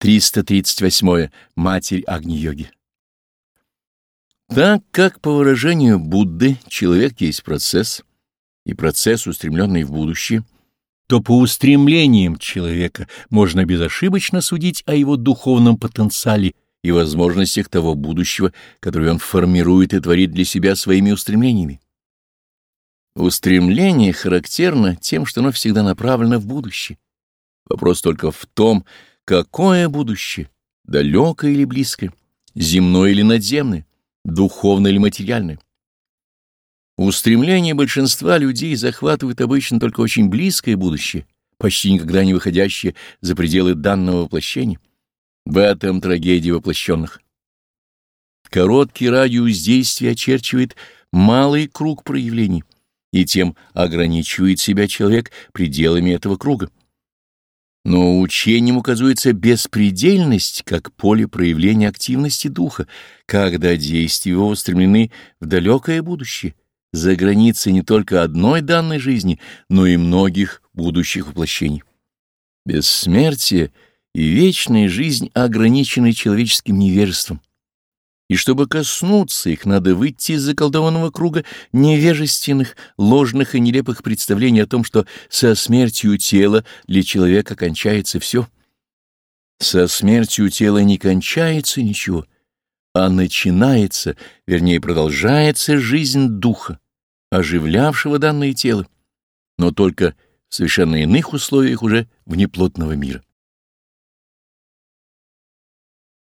338. Матерь Агни-йоги. Так как, по выражению Будды, человек есть процесс, и процесс, устремленный в будущее, то по устремлениям человека можно безошибочно судить о его духовном потенциале и возможностях того будущего, которое он формирует и творит для себя своими устремлениями. Устремление характерно тем, что оно всегда направлено в будущее. Вопрос только в том, Какое будущее? Далекое или близкое? Земное или надземное? Духовное или материальное? Устремление большинства людей захватывает обычно только очень близкое будущее, почти никогда не выходящее за пределы данного воплощения. В этом трагедия воплощенных. Короткий радиус действия очерчивает малый круг проявлений, и тем ограничивает себя человек пределами этого круга. Но учением указывается беспредельность как поле проявления активности духа, когда действия его устремлены в далекое будущее, за границей не только одной данной жизни, но и многих будущих воплощений. Бессмертие и вечная жизнь ограничены человеческим невежеством и чтобы коснуться их, надо выйти из заколдованного круга невежественных, ложных и нелепых представлений о том, что со смертью тела для человека кончается все. Со смертью тела не кончается ничего, а начинается, вернее, продолжается жизнь духа, оживлявшего данное тело, но только в совершенно иных условиях уже внеплотного мира.